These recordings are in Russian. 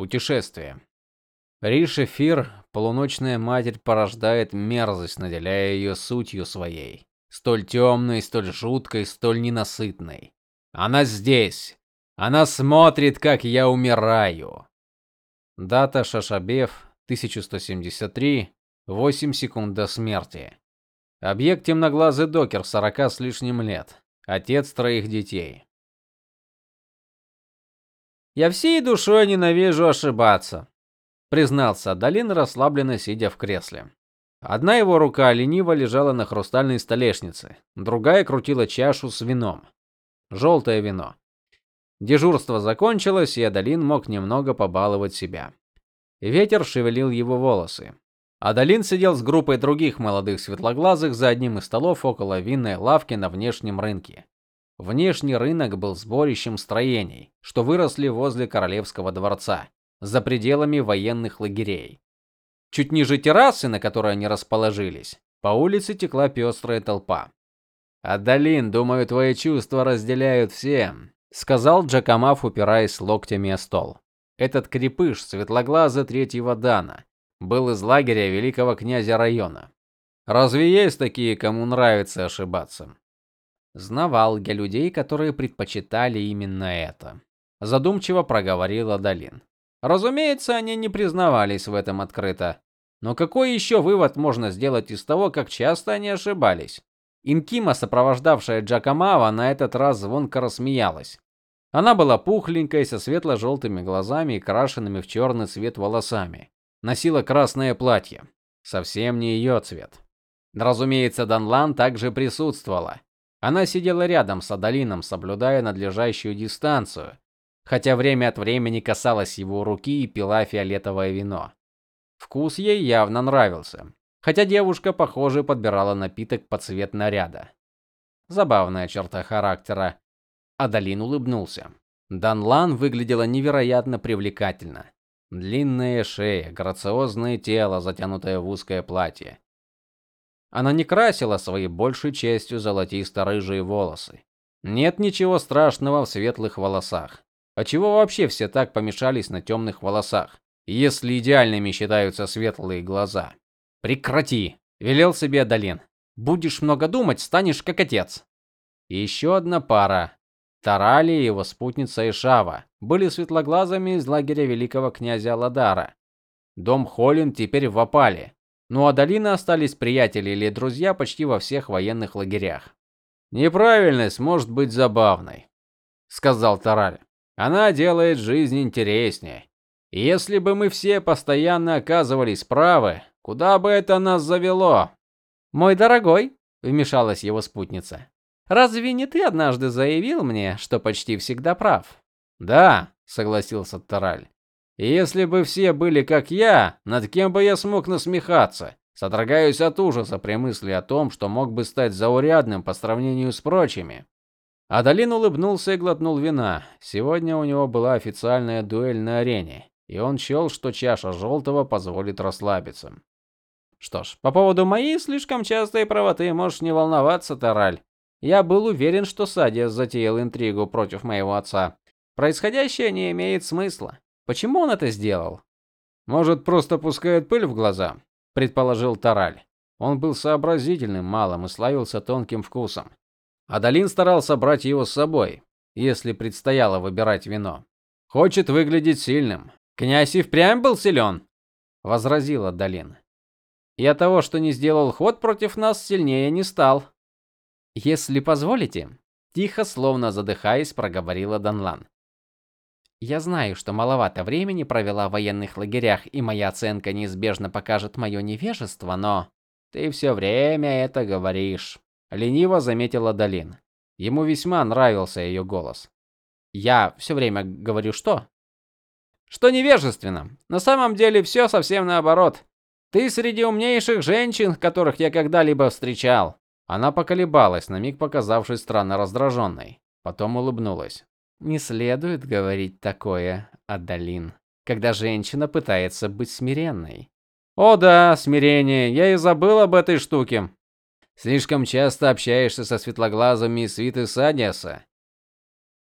Путешествие. Ришефир, полуночная матерь, порождает мерзость, наделяя ее сутью своей, столь темной, столь жуткой, столь ненасытной. Она здесь. Она смотрит, как я умираю. Дата Шашабев 1173, 8 секунд до смерти. Объект темноглазый докер, 40 с лишним лет, отец троих детей. Я всей душой ненавижу ошибаться, признался Адалин, расслабленно сидя в кресле. Одна его рука лениво лежала на хрустальной столешнице, другая крутила чашу с вином. Желтое вино. Дежурство закончилось, и Адалин мог немного побаловать себя. Ветер шевелил его волосы. Адалин сидел с группой других молодых светлоглазых за одним из столов около винной лавки на внешнем рынке. Внешний рынок был сборищем строений, что выросли возле королевского дворца, за пределами военных лагерей. Чуть ниже террасы, на которой они расположились, по улице текла пестрая толпа. "Адалин, думаю, твои чувства разделяют все", сказал Джакамав, упираясь локтями о стол. Этот крепыш, светлоглазый третьего дана, был из лагеря великого князя района. Разве есть такие, кому нравится ошибаться? Знавал я людей, которые предпочитали именно это, задумчиво проговорила Далин. Разумеется, они не признавались в этом открыто. Но какой еще вывод можно сделать из того, как часто они ошибались? Инкима, сопровождавшая Джакамава, на этот раз звонко рассмеялась. Она была пухленькой, со светло желтыми глазами и крашенными в черный цвет волосами. Носила красное платье, совсем не ее цвет. Разумеется, Данлан также присутствовала. Она сидела рядом с Адалином, соблюдая надлежащую дистанцию, хотя время от времени касалась его руки и пила фиолетовое вино. Вкус ей явно нравился, хотя девушка, похоже, подбирала напиток под цвет наряда. Забавная черта характера. Адалин улыбнулся. Данлан выглядела невероятно привлекательно. Длинная шея, грациозное тело, затянутое в узкое платье. Она не красила свои большей частью золотисто-рыжие волосы. Нет ничего страшного в светлых волосах. А чего вообще все так помешались на темных волосах, если идеальными считаются светлые глаза? Прекрати, велел себе Адалин. Будешь много думать, станешь как отец. Еще одна пара. Тарали и его спутница Ишава были светлоглазыми из лагеря великого князя Ладара. Дом Холин теперь в опале, но у Адалины остались приятели или друзья почти во всех военных лагерях. Неправильность может быть забавной, сказал Тараль. Она делает жизнь интереснее. Если бы мы все постоянно оказывались правы, куда бы это нас завело? Мой дорогой, вмешалась его спутница. Разве не ты однажды заявил мне, что почти всегда прав? Да, согласился Тараль. Если бы все были как я, над кем бы я смог насмехаться? Содрогаюсь от ужаса при мысли о том, что мог бы стать заурядным по сравнению с прочими. Адалин улыбнулся и глотнул вина. Сегодня у него была официальная дуэль на арене, и он счел, что чаша желтого позволит расслабиться. Что ж, по поводу моей слишком частой правоты можешь не волноваться, Тараль. Я был уверен, что Садиас затеял интригу против моего отца. Происходящее не имеет смысла. Почему он это сделал? Может, просто пускает пыль в глаза, предположил Тараль. Он был сообразительным малым и славился тонким вкусом. Адалин старался брать его с собой, если предстояло выбирать вино. Хочет выглядеть сильным. Князь и впрямь был силен», — возразил Адалин. И от того, что не сделал ход против нас, сильнее не стал. Если позволите, тихо, словно задыхаясь, проговорила Данлан. Я знаю, что маловато времени провела в военных лагерях, и моя оценка неизбежно покажет мое невежество, но ты все время это говоришь, лениво заметила Далин. Ему весьма нравился ее голос. Я все время говорю что? Что невежественно. На самом деле все совсем наоборот. Ты среди умнейших женщин, которых я когда-либо встречал. Она поколебалась, на миг показавшись странно раздраженной, потом улыбнулась. Не следует говорить такое, Адалин, когда женщина пытается быть смиренной. О да, смирение. Я и забыл об этой штуке. Слишком часто общаешься со светлоглазыми свиты Садиаса,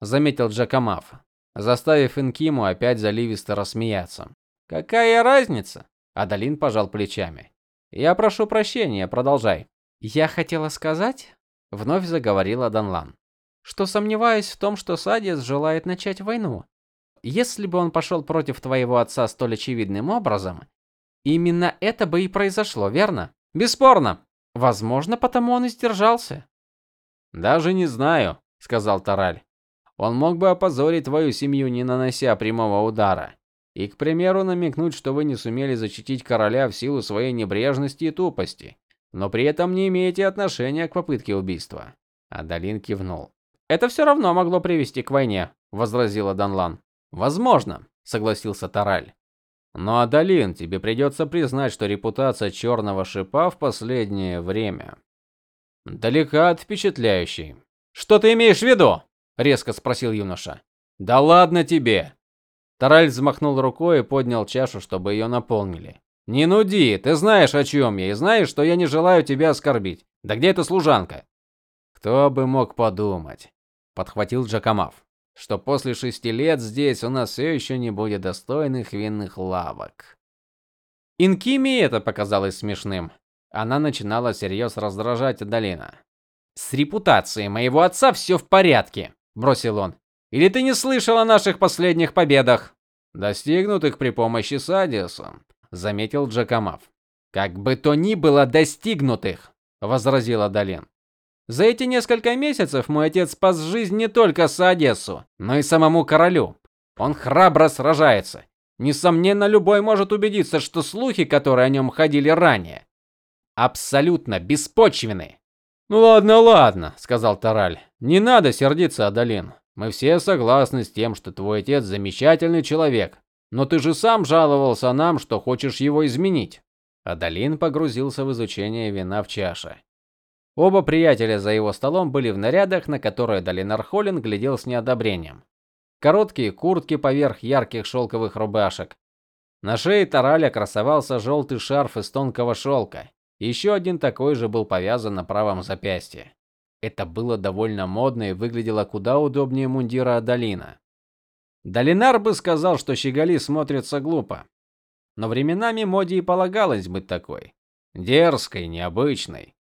заметил Джакамав. заставив Инкиму опять заливисто рассмеяться. Какая разница? Адалин пожал плечами. Я прошу прощения, продолжай. Я хотела сказать, вновь заговорила Данлан, что сомневаюсь в том, что Садис желает начать войну. Если бы он пошел против твоего отца столь очевидным образом, именно это бы и произошло, верно? Бесспорно. Возможно, потому он и сдержался. Даже не знаю, сказал Тараль. Он мог бы опозорить твою семью, не нанося прямого удара. И, к примеру, намекнуть, что вы не сумели защитить короля в силу своей небрежности и тупости, но при этом не имеете отношения к попытке убийства. Адалин кивнул. Это все равно могло привести к войне, возразила Данлан. Возможно, согласился Тараль. Но Адалин, тебе придется признать, что репутация черного шипа в последнее время далека от впечатляющей. Что ты имеешь в виду? резко спросил юноша. Да ладно тебе. Тараль взмахнул рукой и поднял чашу, чтобы ее наполнили. Не нуди, ты знаешь, о чем я, и знаешь, что я не желаю тебя оскорбить. Да где эта служанка? Кто бы мог подумать, подхватил Джакамав, что после шести лет здесь у нас все еще не будет достойных винных лавок. Инкими это показалось смешным. Она начинала всерьез раздражать Адалина. С репутацией моего отца все в порядке, бросил он. Или ты не слышал о наших последних победах, достигнутых при помощи Садиуса, заметил Джакамав. Как бы то ни было достигнутых, возразила Далин. За эти несколько месяцев мой отец спас жизнь не только Садесу, но и самому королю. Он храбро сражается. Несомненно, любой может убедиться, что слухи, которые о нем ходили ранее, абсолютно беспочвенны. Ну ладно, ладно, сказал Тараль. Не надо сердиться, Адалин. Мы все согласны с тем, что твой отец замечательный человек. Но ты же сам жаловался нам, что хочешь его изменить. Адалин погрузился в изучение вина в чаше. Оба приятеля за его столом были в нарядах, на которые Далинар Холлин глядел с неодобрением. Короткие куртки поверх ярких шелковых рубашек. На шее Тараля красовался желтый шарф из тонкого шелка. Еще один такой же был повязан на правом запястье. Это было довольно модно и выглядело куда удобнее мундира Адалина. Долинар бы сказал, что щеголи смотрятся глупо. Но временами моде и полагалось быть такой, дерзкой, необычной.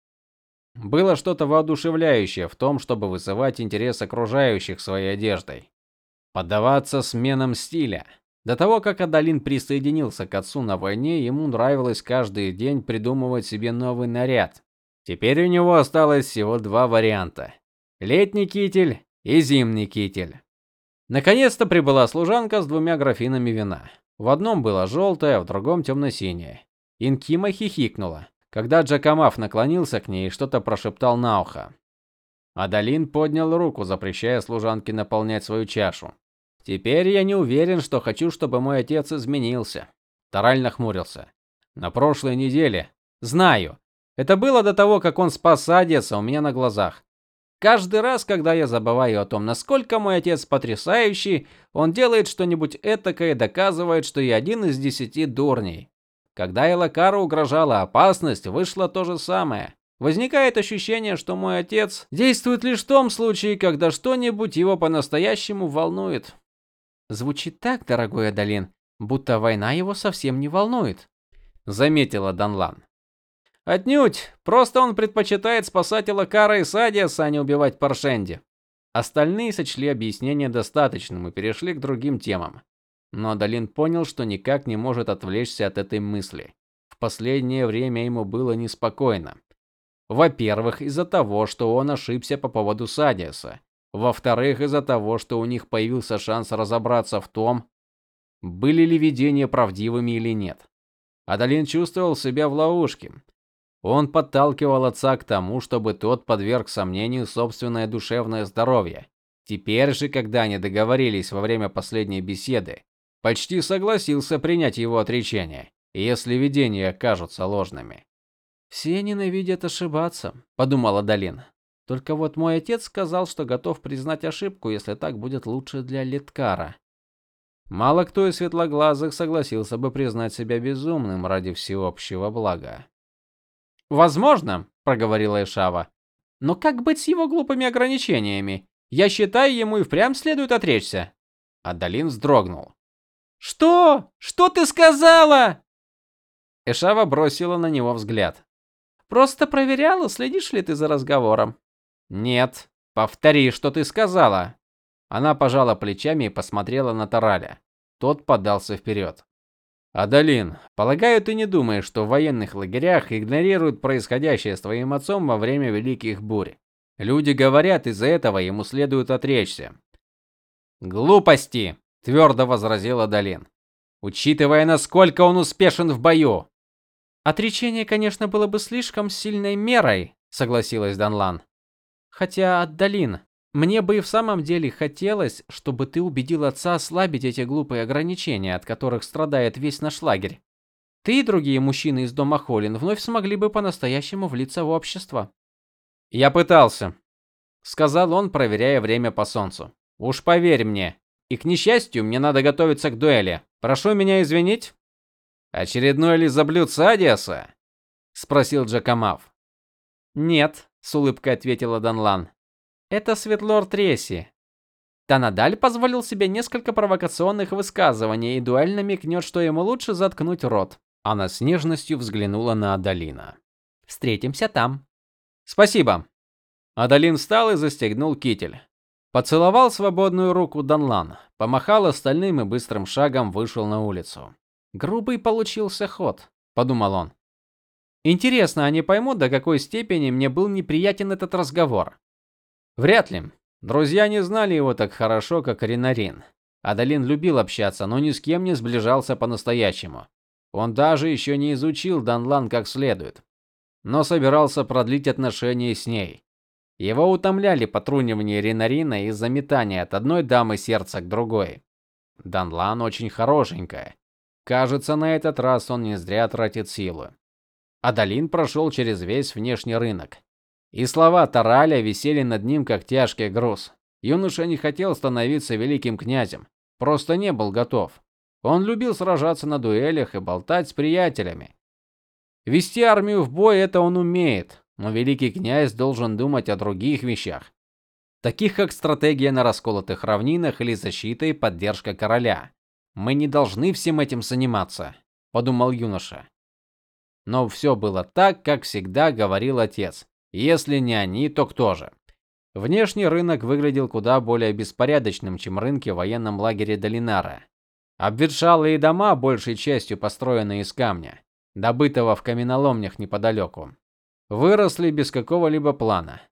Было что-то воодушевляющее в том, чтобы вызывать интерес окружающих своей одеждой, поддаваться сменам стиля. До того, как Адалин присоединился к отцу на войне, ему нравилось каждый день придумывать себе новый наряд. Теперь у него осталось всего два варианта: летний китель и зимний китель. Наконец-то прибыла служанка с двумя графинами вина. В одном было желтое, а в другом темно-синее. Инкима хихикнула, когда Джакамав наклонился к ней и что-то прошептал на ухо. Адалин поднял руку, запрещая служанке наполнять свою чашу. Теперь я не уверен, что хочу, чтобы мой отец изменился. Тараль нахмурился. На прошлой неделе. Знаю. Это было до того, как он спас Адеса у меня на глазах. Каждый раз, когда я забываю о том, насколько мой отец потрясающий, он делает что-нибудь этакое и доказывает, что я один из десяти дурней. Когда Элакару угрожала опасность, вышло то же самое. Возникает ощущение, что мой отец действует лишь в том случае, когда что-нибудь его по-настоящему волнует. Звучит так, дорогой Адалин, будто война его совсем не волнует, заметила Данлан. Отнюдь, просто он предпочитает спасать Элакара и Садиаса, а не убивать Паршенди. Остальные сочли объяснение достаточным и перешли к другим темам. Но Адалин понял, что никак не может отвлечься от этой мысли. В последнее время ему было неспокойно. Во-первых, из-за того, что он ошибся по поводу Садиаса. Во-вторых, из-за того, что у них появился шанс разобраться в том, были ли видения правдивыми или нет. Адалин чувствовал себя в ловушке. Он подталкивал отца к тому, чтобы тот подверг сомнению собственное душевное здоровье. Теперь же, когда они договорились во время последней беседы, почти согласился принять его отречение, если видения окажутся ложными. Все ненавидят ошибаться, подумала Далин. Только вот мой отец сказал, что готов признать ошибку, если так будет лучше для Литкара. Мало кто из светлоглазых согласился бы признать себя безумным ради всеобщего блага. Возможно, проговорила Ишава. Но как быть с его глупыми ограничениями? Я считаю, ему и впрямь следует отречься. Адалин вздрогнул. Что? Что ты сказала? Эшава бросила на него взгляд. Просто проверяла, следишь ли ты за разговором. Нет, повтори, что ты сказала. Она пожала плечами и посмотрела на Тараля. Тот подался вперед. Адалин, полагаю, ты не думаешь, что в военных лагерях игнорируют происходящее с твоим отцом во время великих бурь. Люди говорят, из-за этого ему следует отречься. Глупости, твердо возразила Адалин. Учитывая, насколько он успешен в бою. Отречение, конечно, было бы слишком сильной мерой, согласилась Данлан. Хотя, Адалин, мне бы и в самом деле хотелось, чтобы ты убедил отца ослабить эти глупые ограничения, от которых страдает весь наш лагерь. Ты и другие мужчины из дома Холин вновь смогли бы по-настоящему влиться в общество. Я пытался, сказал он, проверяя время по солнцу. Уж поверь мне. И к несчастью, мне надо готовиться к дуэли. Прошу меня извинить. Очередной лизоблюдце Адиаса? спросил Джакамав. Нет, с улыбкой ответила Данлан. Это Светлор Треси. Танадаль позволил себе несколько провокационных высказываний и дуэльно намекнет, что ему лучше заткнуть рот. Она с нежностью взглянула на Адалина. Встретимся там. Спасибо. Адалин встал и застегнул китель. Поцеловал свободную руку Данлан, помахал остальным и быстрым шагом вышел на улицу. Грубый получился ход, подумал он. Интересно, они поймут, до какой степени мне был неприятен этот разговор. Вряд ли. Друзья не знали его так хорошо, как Ринарин. Адалин любил общаться, но ни с кем не сближался по-настоящему. Он даже еще не изучил Данлан как следует, но собирался продлить отношения с ней. Его утомляли потрунивания Ринарина из-за от одной дамы сердца к другой. Данлан очень хорошенькая. Кажется, на этот раз он не зря тратит силу. Адалин прошел через весь внешний рынок. И слова Тараля висели над ним как тяжкий груз. Юноша не хотел становиться великим князем, просто не был готов. Он любил сражаться на дуэлях и болтать с приятелями. Вести армию в бой это он умеет, но великий князь должен думать о других вещах, таких как стратегия на расколотых равнинах или защита и поддержка короля. Мы не должны всем этим заниматься, подумал юноша. Но все было так, как всегда говорил отец. Если не они, то кто же? Внешний рынок выглядел куда более беспорядочным, чем рынки в военном лагере Долинара. Обветшалые дома, большей частью построенные из камня, добытого в каменоломнях неподалеку, выросли без какого-либо плана.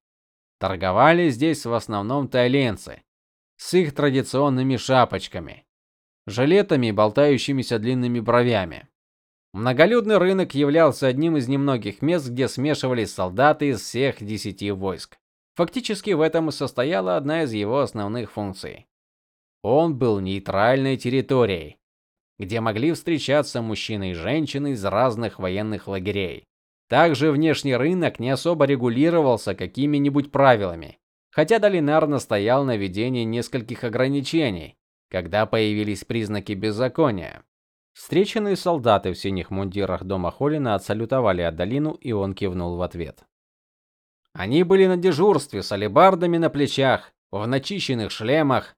Торговали здесь в основном тайленцы с их традиционными шапочками, жилетами и болтающимися длинными бровями. Многолюдный рынок являлся одним из немногих мест, где смешивались солдаты из всех десяти войск. Фактически в этом и состояла одна из его основных функций. Он был нейтральной территорией, где могли встречаться мужчины и женщины из разных военных лагерей. Также внешний рынок не особо регулировался какими-нибудь правилами, хотя Долинар настоял на введении нескольких ограничений, когда появились признаки беззакония. Встреченные солдаты в синих мундирах дома Холина отсалютовали Адалину, и он кивнул в ответ. Они были на дежурстве с алебардами на плечах, в начищенных шлемах.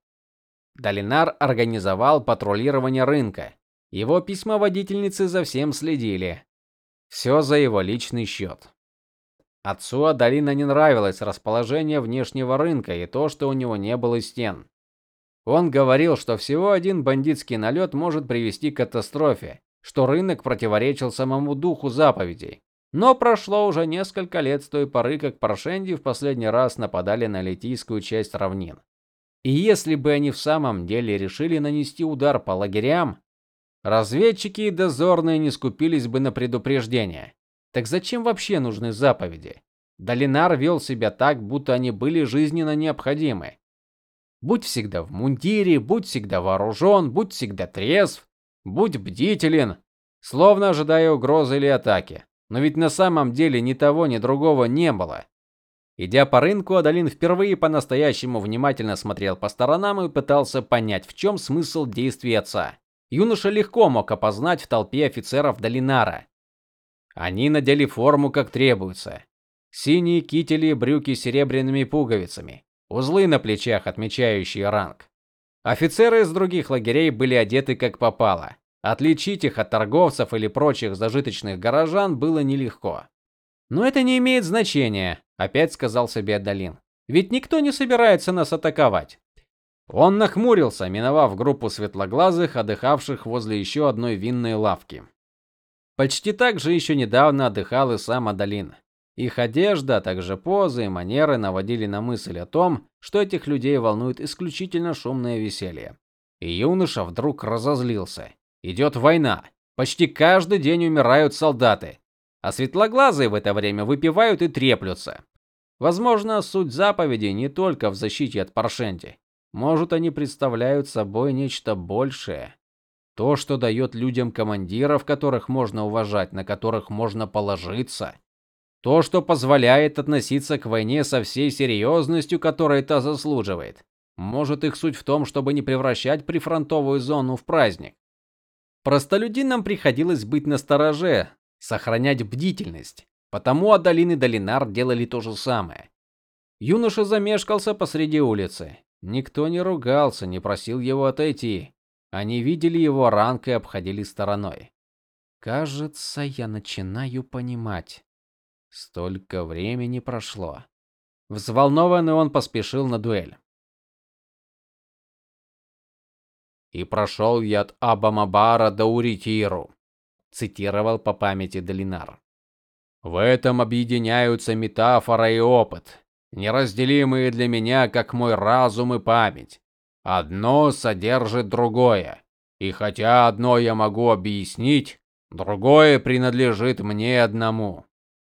Долинар организовал патрулирование рынка. Его письмоводительницы за всем следили. Все за его личный счет. Отцу Адалина не нравилось расположение внешнего рынка и то, что у него не было стен. Он говорил, что всего один бандитский налет может привести к катастрофе, что рынок противоречил самому духу заповедей. Но прошло уже несколько лет с той поры, как Паршенди в последний раз нападали на литийскую часть равнин. И если бы они в самом деле решили нанести удар по лагерям, разведчики и дозорные не скупились бы на предупреждения. Так зачем вообще нужны заповеди? Долинар вел себя так, будто они были жизненно необходимы. Будь всегда в мундире, будь всегда вооружен, будь всегда трезв, будь бдителен, словно ожидая угрозы или атаки. Но ведь на самом деле ни того, ни другого не было. Идя по рынку, Адалин впервые по-настоящему внимательно смотрел по сторонам и пытался понять, в чем смысл действий отца. Юноша легко мог опознать в толпе офицеров Долинара. Они надели форму как требуется: синие кители и брюки с серебряными пуговицами, узлы на плечах, отмечающие ранг. Офицеры из других лагерей были одеты как попало. Отличить их от торговцев или прочих зажиточных горожан было нелегко. Но это не имеет значения, опять сказал себе Адалин. Ведь никто не собирается нас атаковать. Он нахмурился, миновав группу светлоглазых, отдыхавших возле еще одной винной лавки. Почти так же еще недавно отдыхал и сам Адалин. Их одежда, а также позы и манеры наводили на мысль о том, что этих людей волнует исключительно шумное веселье. И юноша вдруг разозлился. Идет война. Почти каждый день умирают солдаты, а светлоглазые в это время выпивают и треплются. Возможно, суть заповеди не только в защите от Паршенти. Может, они представляют собой нечто большее. То, что дает людям командиров, которых можно уважать, на которых можно положиться. То, что позволяет относиться к войне со всей серьезностью, которой та заслуживает. Может, их суть в том, чтобы не превращать прифронтовую зону в праздник. Простолюдинам приходилось быть настороже, сохранять бдительность. Потому Адалин и Долинар делали то же самое. Юноша замешкался посреди улицы. Никто не ругался, не просил его отойти. Они видели его ранг и обходили стороной. Кажется, я начинаю понимать. Столько времени прошло. Взволнованный он поспешил на дуэль. И прошел я от Абамабара до Уритиру, цитировал по памяти Долинар. В этом объединяются метафора и опыт неразделимые для меня, как мой разум и память. Одно содержит другое. И хотя одно я могу объяснить, другое принадлежит мне одному.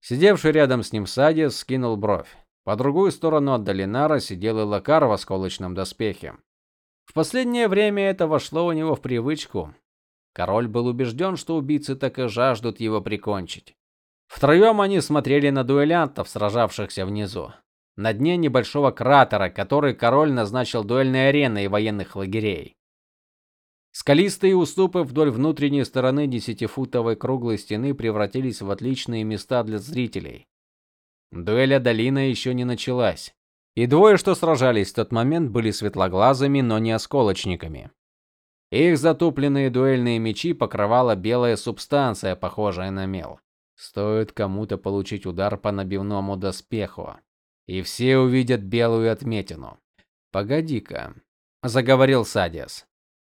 Сидевший рядом с ним Садис скинул бровь. По другую сторону от Долинара сидел и Лакар в осколочном доспехе. В последнее время это вошло у него в привычку. Король был убежден, что убийцы так и жаждут его прикончить. Втроем они смотрели на дуэлянтов, сражавшихся внизу на дне небольшого кратера, который король назначил дуэльной ареной военных лагерей. Скалистые уступы вдоль внутренней стороны десятифутовой круглой стены превратились в отличные места для зрителей. Дуэль долина еще не началась, и двое, что сражались в тот момент, были светлоглазыми, но не осколочниками. Их затупленные дуэльные мечи покрывала белая субстанция, похожая на мел. Стоит кому-то получить удар по набивному доспеху, и все увидят белую отметину. Погоди-ка, заговорил Садис.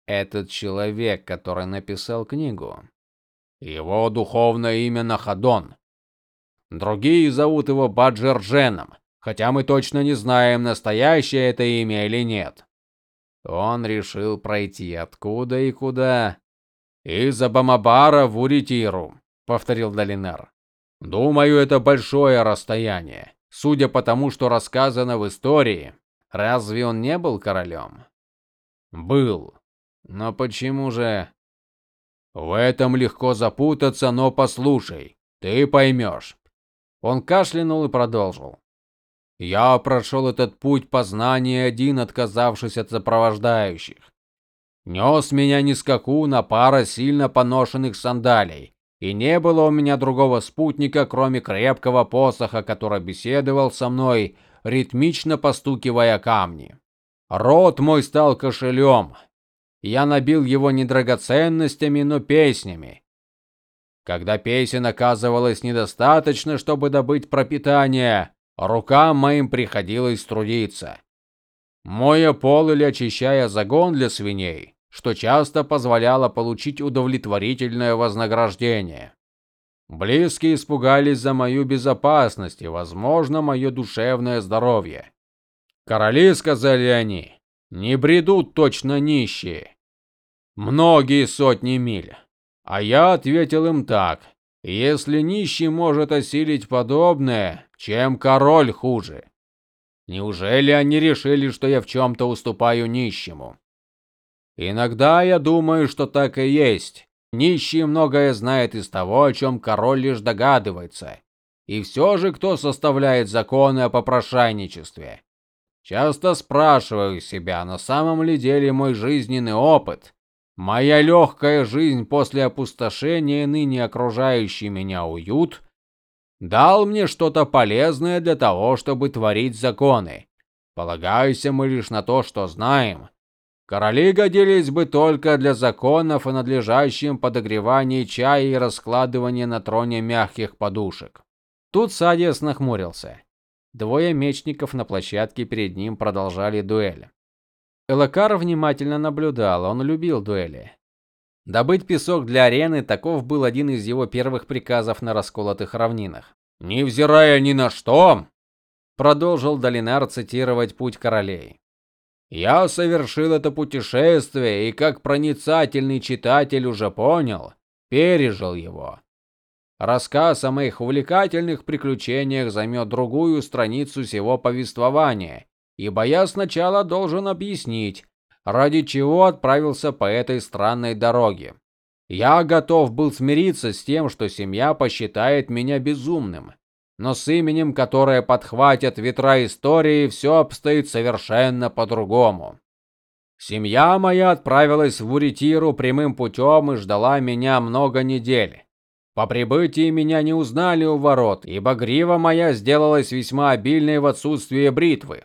Этот человек, который написал книгу, его духовное имя Нахадон. Другие зовут его Баджердженом, хотя мы точно не знаем, настоящее это имя или нет. Он решил пройти откуда и куда? Из Абамабара в Уритиру, повторил Долинар. Думаю, это большое расстояние. Судя по тому, что рассказано в истории, разве он не был королем? Был. Но почему же В этом легко запутаться, но послушай, ты поймешь». Он кашлянул и продолжил. Я прошел этот путь познания один, отказавшись от сопровождающих. Нес меня не скакун, а пара сильно поношенных сандалий, и не было у меня другого спутника, кроме крепкого посоха, который беседовал со мной, ритмично постукивая камни. Рот мой стал кошелем. Я набил его не драгоценностями, но песнями. Когда песен оказывалось недостаточно, чтобы добыть пропитание, рукам моим приходилось трудиться. Моя пол или очищая загон для свиней, что часто позволяло получить удовлетворительное вознаграждение. Близкие испугались за мою безопасность и, возможно, мое душевное здоровье. Короли, сказали они, не бредут точно нищие. Многие сотни миль. А я ответил им так: если нищий может осилить подобное, чем король хуже? Неужели они решили, что я в чем то уступаю нищему? Иногда я думаю, что так и есть. Нищий многое знает из того, о чем король лишь догадывается. И все же кто составляет законы о попрошайничестве? Часто спрашиваю себя, на самом ли деле мой жизненный опыт, моя легкая жизнь после опустошения и ныне окружающий меня уют дал мне что-то полезное для того, чтобы творить законы. Полагаемся мы лишь на то, что знаем, Короли годились бы только для законов о надлежащем подогревании чая и раскладывании на троне мягких подушек. Тут Садиас нахмурился. Двое мечников на площадке перед ним продолжали дуэль. Элакар внимательно наблюдал, он любил дуэли. Добыть песок для арены таков был один из его первых приказов на расколотых равнинах. "Не взирая ни на что", продолжил Долинар цитировать Путь королей. Я совершил это путешествие и как проницательный читатель уже понял, пережил его. Рассказ о моих увлекательных приключениях займет другую страницу всего повествования, ибо я сначала должен объяснить, ради чего отправился по этой странной дороге. Я готов был смириться с тем, что семья посчитает меня безумным, но с именем, которое подхватят ветра истории, все обстоит совершенно по-другому. Семья моя отправилась в Уритиру прямым путем и ждала меня много недель. По прибытии меня не узнали у ворот, ибо грива моя сделалась весьма обильной в отсутствие бритвы,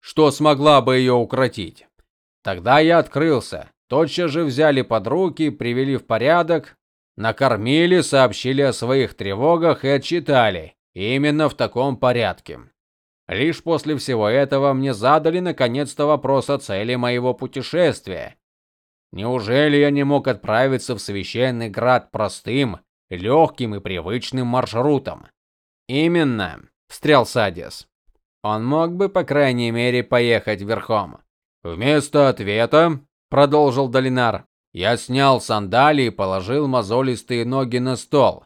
что смогла бы ее укротить. Тогда я открылся. Тотчас же взяли под руки, привели в порядок, Накормили, сообщили о своих тревогах и отчитали, именно в таком порядке. Лишь после всего этого мне задали наконец-то вопрос о цели моего путешествия. Неужели я не мог отправиться в священный град простым, легким и привычным маршрутом? Именно, встрял Садис. Он мог бы, по крайней мере, поехать верхом. Вместо ответа, продолжил Долинар, я снял сандалии и положил мозолистые ноги на стол.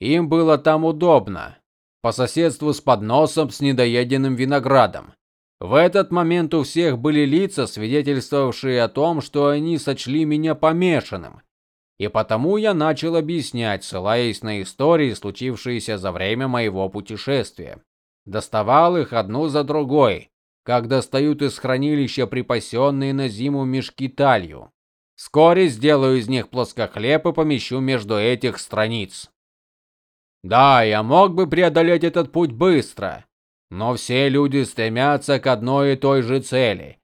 Им было там удобно, по соседству с подносом с недоеденным виноградом. В этот момент у всех были лица, свидетельствовавшие о том, что они сочли меня помешанным. И потому я начал объяснять, ссылаясь на истории, случившиеся за время моего путешествия. Доставал их одну за другой, как достают из хранилища припасенные на зиму мешки талью. Вскоре сделаю из них плоскохлеб и помещу между этих страниц. Да, я мог бы преодолеть этот путь быстро, но все люди стремятся к одной и той же цели.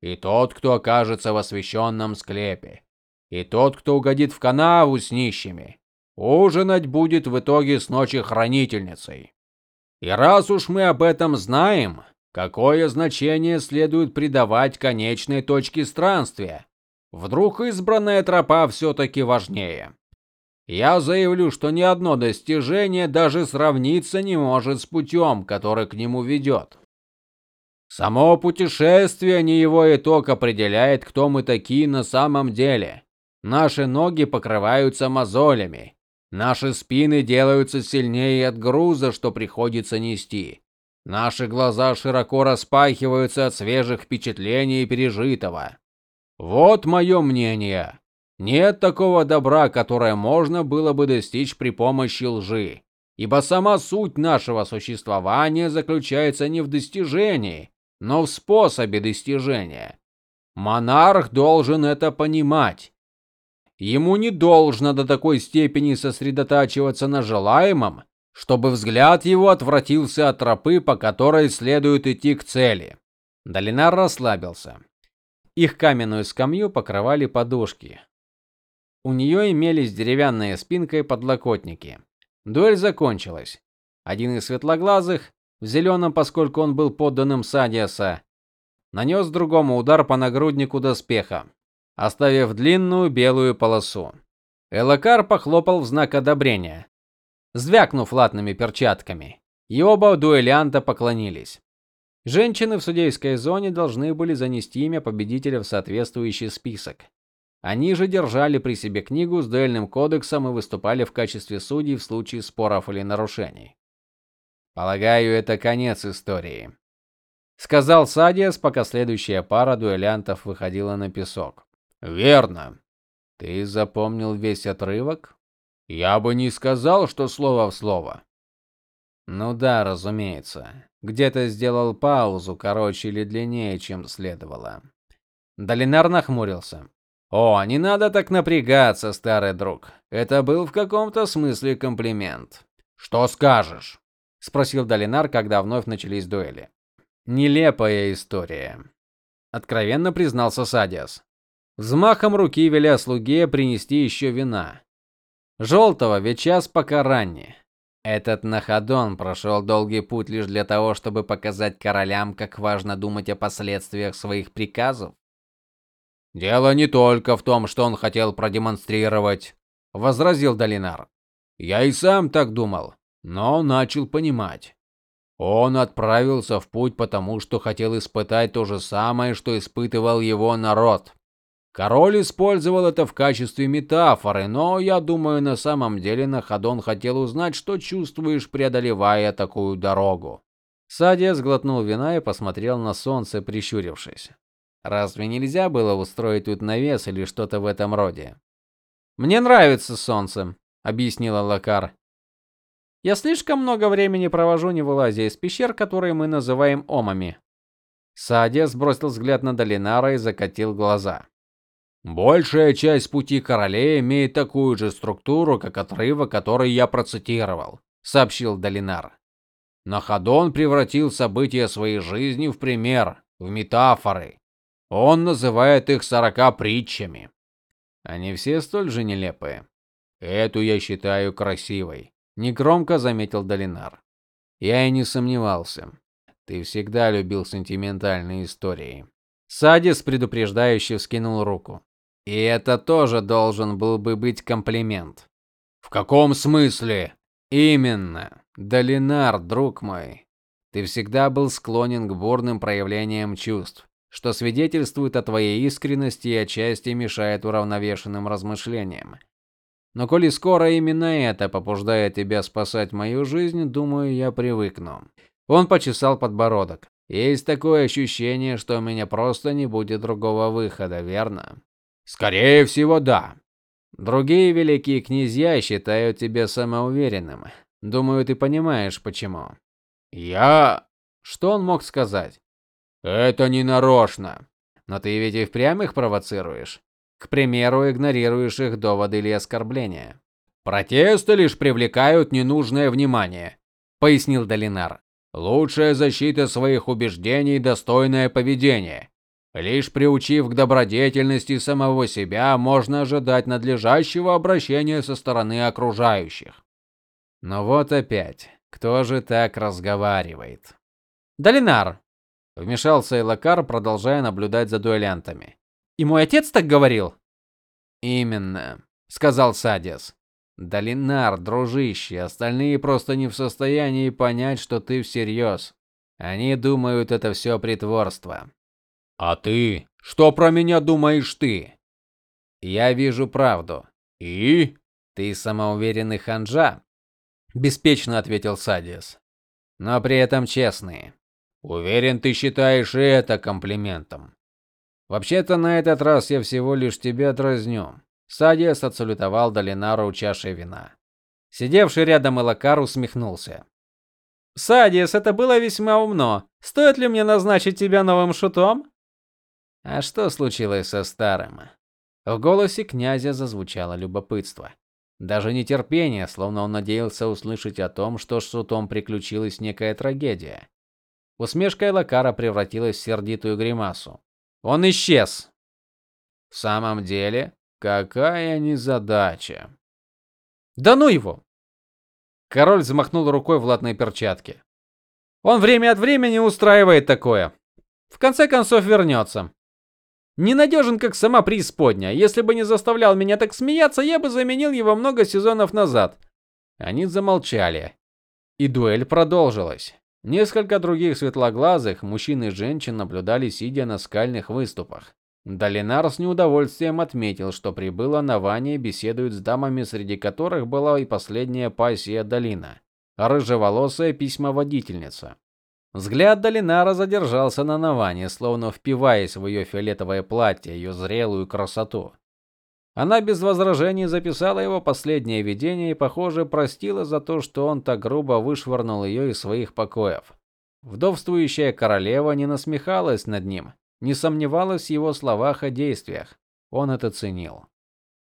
И тот, кто окажется в освященном склепе, и тот, кто угодит в канаву с нищими, ужинать будет в итоге с ночи хранительницей. И раз уж мы об этом знаем, какое значение следует придавать конечной точке странствия? Вдруг избранная тропа все таки важнее. Я заявлю, что ни одно достижение даже сравниться не может с путем, который к нему ведет. Само путешествие, не его итог определяет, кто мы такие на самом деле. Наши ноги покрываются мозолями, наши спины делаются сильнее от груза, что приходится нести. Наши глаза широко распахиваются от свежих впечатлений и пережитого. Вот мое мнение. Нет такого добра, которое можно было бы достичь при помощи лжи, ибо сама суть нашего существования заключается не в достижении, но в способе достижения. Монарх должен это понимать. Ему не должно до такой степени сосредотачиваться на желаемом, чтобы взгляд его отвратился от тропы, по которой следует идти к цели. Долинар расслабился. Их каменную скамью покрывали подушки. У нее имелись деревянная спинка и подлокотники. Дуэль закончилась. Один из светлоглазых, в зеленом, поскольку он был подданным Садиаса, нанес другому удар по нагруднику доспеха, оставив длинную белую полосу. Элакар похлопал в знак одобрения, звякнув латными перчатками. И оба дуэлянта поклонились. Женщины в судейской зоне должны были занести имя победителя в соответствующий список. Они же держали при себе книгу с дуэльным кодексом и выступали в качестве судей в случае споров или нарушений. Полагаю, это конец истории, сказал Садиас, пока следующая пара дуэлянтов выходила на песок. Верно. Ты запомнил весь отрывок? Я бы не сказал, что слово в слово. Ну да, разумеется. Где-то сделал паузу, короче или длиннее, чем следовало. Долинар нахмурился. О, не надо так напрягаться, старый друг. Это был в каком-то смысле комплимент. Что скажешь? спросил Долинар, когда вновь начались дуэли. Нелепая история. откровенно признался Садиас. Взмахом руки веля слуге принести еще вина. Желтого, ведь час пока ранний. Этот Находон прошел долгий путь лишь для того, чтобы показать королям, как важно думать о последствиях своих приказов. Дело не только в том, что он хотел продемонстрировать, возразил Долинар. Я и сам так думал, но начал понимать. Он отправился в путь потому, что хотел испытать то же самое, что испытывал его народ. Король использовал это в качестве метафоры, но я думаю, на самом деле Находон хотел узнать, что чувствуешь, преодолевая такую дорогу. Садия сглотнул вина и посмотрел на солнце, прищурившись. Разве нельзя было устроить тут навес или что-то в этом роде? Мне нравится солнце, объяснила Лакар. Я слишком много времени провожу не вылазя из пещер, которые мы называем омами. Садия сбросил взгляд на Долинара и закатил глаза. Большая часть пути королей имеет такую же структуру, как отрывок, который я процитировал, сообщил Долинар. Находон превратил события своей жизни в пример, в метафоры. Он называет их сорока притчами. Они все столь же нелепые. Эту я считаю красивой, негромко заметил Долинар. Я и не сомневался. Ты всегда любил сентиментальные истории. Садис предупреждающе вскинул руку. И это тоже должен был бы быть комплимент. В каком смысле? Именно. Долинар, друг мой, ты всегда был склонен к бурным проявлениям чувств что свидетельствует о твоей искренности и отчасти мешает уравновешенным размышлениям. Но коли скоро именно это побуждает тебя спасать мою жизнь, думаю, я привыкну. Он почесал подбородок. Есть такое ощущение, что у меня просто не будет другого выхода, верно? Скорее всего, да. Другие великие князья считают тебя самоуверенным. Думаю, ты понимаешь почему. Я Что он мог сказать? Это не нарочно. Но ты ведь и впрямь их провоцируешь. К примеру, игнорируешь их доводы или оскорбления. Протесты лишь привлекают ненужное внимание, пояснил Долинар. Лучшая защита своих убеждений достойное поведение. Лишь приучив к добродетельности самого себя, можно ожидать надлежащего обращения со стороны окружающих. Но вот опять, кто же так разговаривает? Долинар, Вмешался Элакар, продолжая наблюдать за дуэлянтами. И мой отец так говорил. Именно, сказал Садис. Долинар, дружище, остальные просто не в состоянии понять, что ты всерьез. Они думают, это все притворство. А ты? Что про меня думаешь ты? Я вижу правду. И ты самоуверенный ханжа, беспечно ответил Садис. Но при этом честный. Уверен, ты считаешь это комплиментом. Вообще-то на этот раз я всего лишь тебя дразню. Садиас отсалютовал Долинару чашей вина. Сидевший рядом Элакар усмехнулся. Садиас, это было весьма умно. Стоит ли мне назначить тебя новым шутом? А что случилось со старым? В голосе князя зазвучало любопытство. Даже нетерпение, словно он надеялся услышать о том, что с шутом приключилась некая трагедия. Усмешка Элакара превратилась в сердитую гримасу. Он исчез. В самом деле, какая незадача. Да ну его. Король взмахнул рукой в латной перчатке. Он время от времени устраивает такое. В конце концов вернется. Ненадежен, как сама преисподняя. Если бы не заставлял меня так смеяться, я бы заменил его много сезонов назад. Они замолчали, и дуэль продолжилась. Несколько других светлоглазых мужчин и женщин наблюдали сидя на скальных выступах. Долинар с неудовольствием отметил, что прибыло на Ване беседует с дамами, среди которых была и последняя пассия Долина, рыжеволосая письмоводительница. Взгляд Долинара задержался на Наване, словно впиваясь в ее фиолетовое платье, ее зрелую красоту. Она без возражений записала его последнее видение и, похоже, простила за то, что он так грубо вышвырнул ее из своих покоев. Вдовствующая королева не насмехалась над ним, не сомневалась в его словах и действиях. Он это ценил.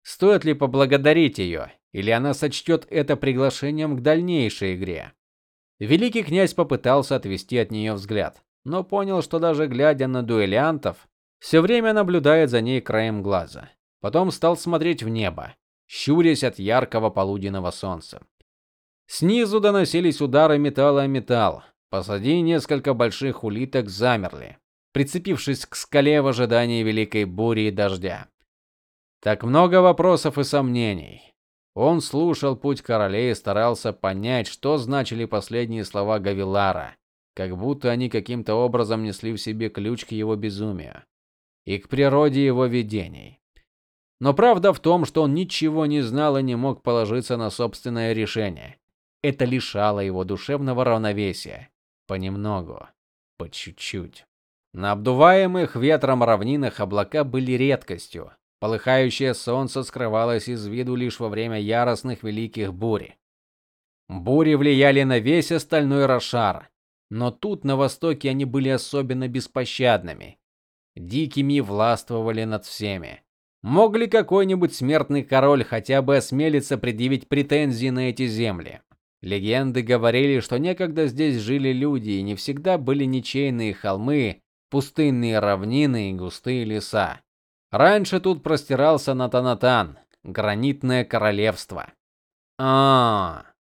Стоит ли поблагодарить ее, или она сочтет это приглашением к дальнейшей игре? Великий князь попытался отвести от нее взгляд, но понял, что даже глядя на дуэлянтов, все время наблюдает за ней краем глаза. Потом стал смотреть в небо, щурясь от яркого полуденного солнца. Снизу доносились удары металла о металл. Позади несколько больших улиток замерли, прицепившись к скале в ожидании великой бури и дождя. Так много вопросов и сомнений. Он слушал путь королей и старался понять, что значили последние слова Гавилара, как будто они каким-то образом несли в себе ключ к его безумию и к природе его видений. Но правда в том, что он ничего не знал и не мог положиться на собственное решение. Это лишало его душевного равновесия, понемногу, по чуть-чуть. На обдуваемых ветром равнинах облака были редкостью. Полыхающее солнце скрывалось из виду лишь во время яростных великих бурь. Бури влияли на весь остальной Рошар, но тут на востоке они были особенно беспощадными. Дикими властвовали над всеми. Мог ли какой-нибудь смертный король хотя бы осмелиться предъявить претензии на эти земли? Легенды говорили, что некогда здесь жили люди, и не всегда были ничейные холмы, пустынные равнины и густые леса. Раньше тут простирался Натанатан, гранитное королевство. А, -а, -а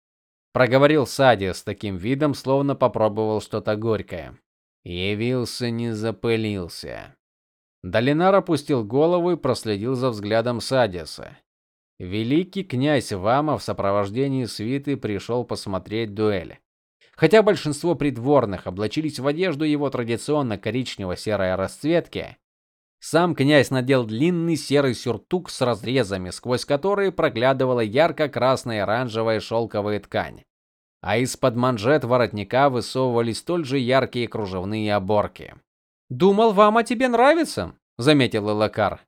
проговорил Сади с таким видом, словно попробовал что-то горькое. Явился, не запылился. Долинар опустил голову и проследил за взглядом Садиса. Великий князь Вама в сопровождении свиты пришел посмотреть дуэль. Хотя большинство придворных облачились в одежду его традиционно коричнево-серой расцветки, сам князь надел длинный серый сюртук с разрезами, сквозь которые проглядывала ярко-красная оранжевая шелковая ткань. А из-под манжет воротника высовывались столь же яркие кружевные оборки. "Думал, вам о тебе нравится", заметил Лакар.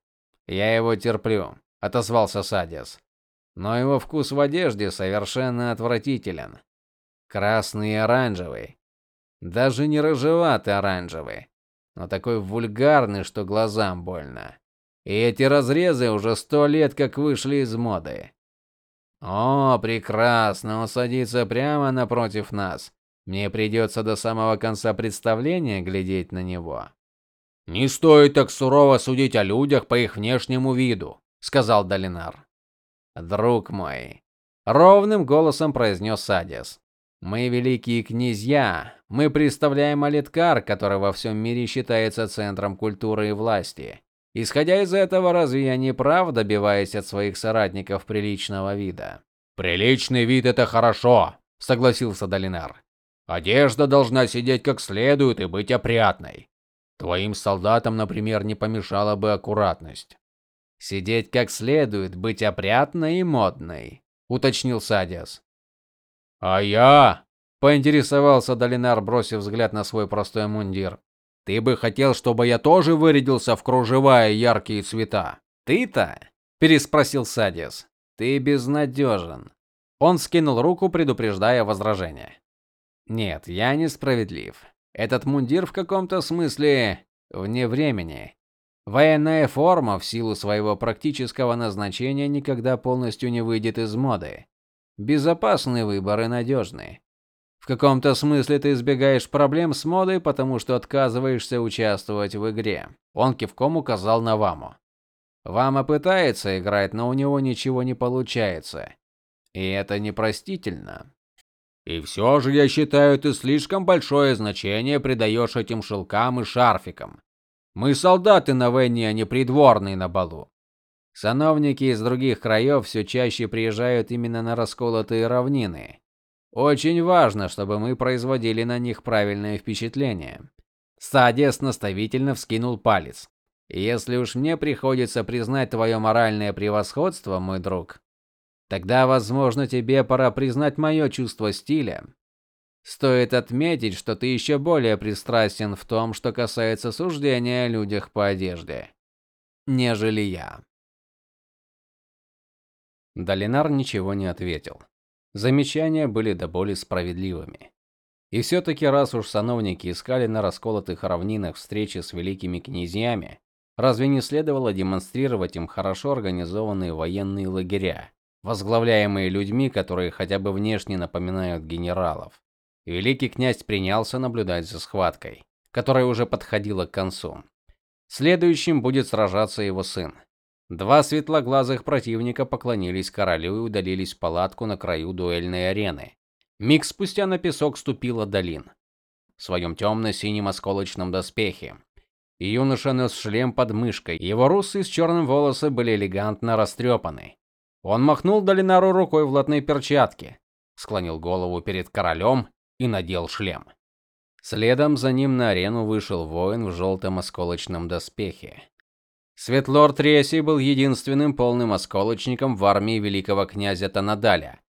"Я его терплю", отозвался Садис. "Но его вкус в одежде совершенно отвратителен. Красный и оранжевый. Даже не рыжеватый оранжевый но такой вульгарный, что глазам больно. И эти разрезы уже сто лет как вышли из моды. О, прекрасно, он садится прямо напротив нас. Мне придется до самого конца представления глядеть на него. Не стоит так сурово судить о людях по их внешнему виду, сказал Долинар. Друг мой, ровным голосом произнес Садис. Мы великие князья, мы представляем Алиткар, который во всем мире считается центром культуры и власти. Исходя из этого, разве я не прав, добиваясь от своих соратников приличного вида? Приличный вид это хорошо, согласился Долинар. Одежда должна сидеть как следует и быть опрятной. Твоим солдатам, например, не помешала бы аккуратность. Сидеть как следует, быть опрятной и модной, уточнил Садиас. А я, поинтересовался Долинар, бросив взгляд на свой простой мундир. Ты бы хотел, чтобы я тоже вырядился в кружева и яркие цвета? Ты-то? переспросил Садис. Ты безнадежен. Он скинул руку, предупреждая возражение. Нет, я не справедлив. Этот мундир в каком-то смысле вне времени. Военная форма в силу своего практического назначения никогда полностью не выйдет из моды. Безопасный выбор и надежный. В каком-то смысле ты избегаешь проблем с модой, потому что отказываешься участвовать в игре. Он кивком указал на Ваму. Вама пытается играть, но у него ничего не получается. И это непростительно. И все же я считаю, ты слишком большое значение придаешь этим шелкам и шарфикам. Мы солдаты на войне, а не придворные на балу. Сановники из других краев все чаще приезжают именно на расколотые равнины. Очень важно, чтобы мы производили на них правильное впечатление. Садес наставительно вскинул палец. Если уж мне приходится признать твое моральное превосходство, мой друг, тогда, возможно, тебе пора признать мое чувство стиля. Стоит отметить, что ты еще более пристрастен в том, что касается суждения о людях по одежде, нежели я. Долинар ничего не ответил. Замечания были до боли справедливыми. И все таки раз уж сановники искали на расколотых равнинах встречи с великими князьями, разве не следовало демонстрировать им хорошо организованные военные лагеря, возглавляемые людьми, которые хотя бы внешне напоминают генералов? Великий князь принялся наблюдать за схваткой, которая уже подходила к концу. Следующим будет сражаться его сын. Два светлоглазых противника поклонились королю и удалились в палатку на краю дуэльной арены. Миг спустя на песок ступила Долин в своем темно-синем осколочном доспехе. Юноша нес шлем под мышкой. Его русые с черным волосы были элегантно растрепаны. Он махнул Долинару рукой в латной перчатке, склонил голову перед королем и надел шлем. Следом за ним на арену вышел воин в желтом осколочном доспехе. Светлорд Треси был единственным полным осколочником в армии великого князя Танадаля.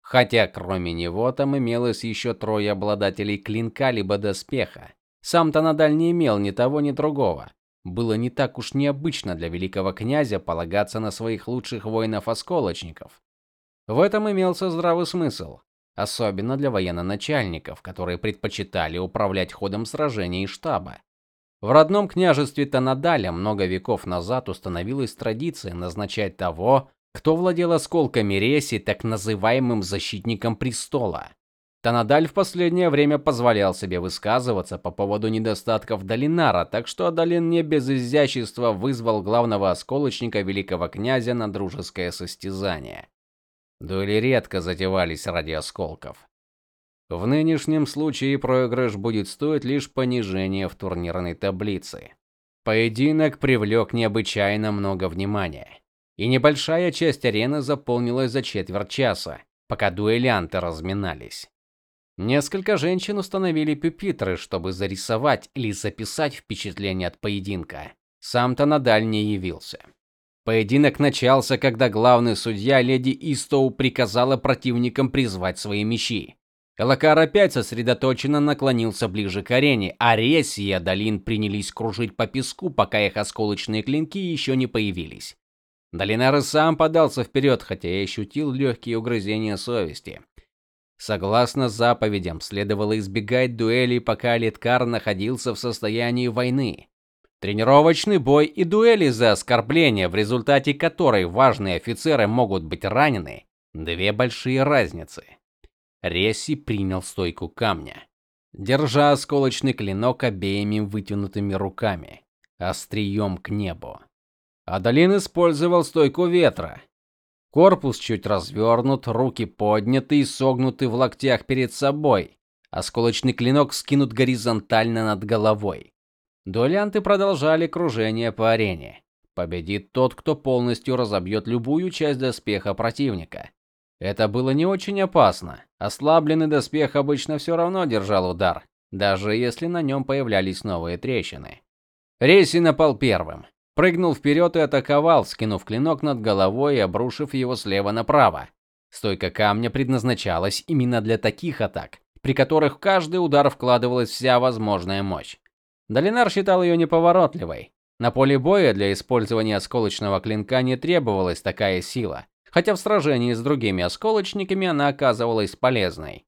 Хотя кроме него там имелось еще трое обладателей клинка либо доспеха. Сам Танадаль не имел ни того, ни другого. Было не так уж необычно для великого князя полагаться на своих лучших воинов-осколочников. В этом имелся здравый смысл, особенно для военно-начальников, которые предпочитали управлять ходом сражений и штаба. В родном княжестве Танадаля много веков назад установилась традиция назначать того, кто владел осколками Реси, так называемым защитником престола. Танадаль в последнее время позволял себе высказываться по поводу недостатков Долинара, так что Адалин не без изящества вызвал главного осколочника великого князя на дружеское состязание. Дуэли редко затевались ради осколков. В нынешнем случае проигрыш будет стоить лишь понижения в турнирной таблице. Поединок привлек необычайно много внимания, и небольшая часть арены заполнилась за четверть часа, пока дуэлянты разминались. Несколько женщин установили пюпитры, чтобы зарисовать или записать впечатление от поединка. Сам-то Надаль не явился. Поединок начался, когда главный судья леди Истоу приказала противникам призвать свои мечи. Элакар опять сосредоточенно наклонился ближе к арене, а Реси и Адалин принялись кружить по песку, пока их осколочные клинки еще не появились. Долинар сам подался вперед, хотя и ощутил легкие угрызения совести. Согласно заповедям, следовало избегать дуэлей, пока Литкар находился в состоянии войны. Тренировочный бой и дуэли за оскорбление, в результате которой важные офицеры могут быть ранены две большие разницы. Реси принял стойку камня, держа осколочный клинок обеими вытянутыми руками, острием к небу. Адалин использовал стойку ветра. Корпус чуть развернут, руки подняты и согнуты в локтях перед собой. Осколочный клинок скинут горизонтально над головой. Дуэлянты продолжали кружение по арене. Победит тот, кто полностью разобьет любую часть доспеха противника. Это было не очень опасно. Ослабленный доспех обычно все равно держал удар, даже если на нем появлялись новые трещины. Рейси напал первым. Прыгнул вперед и атаковал, скинув клинок над головой и обрушив его слева направо. Стойка камня предназначалась именно для таких атак, при которых в каждый удар вкладывалась вся возможная мощь. Долинар считал ее неповоротливой. На поле боя для использования осколочного клинка не требовалась такая сила, хотя в сражении с другими осколочниками она оказывалась полезной.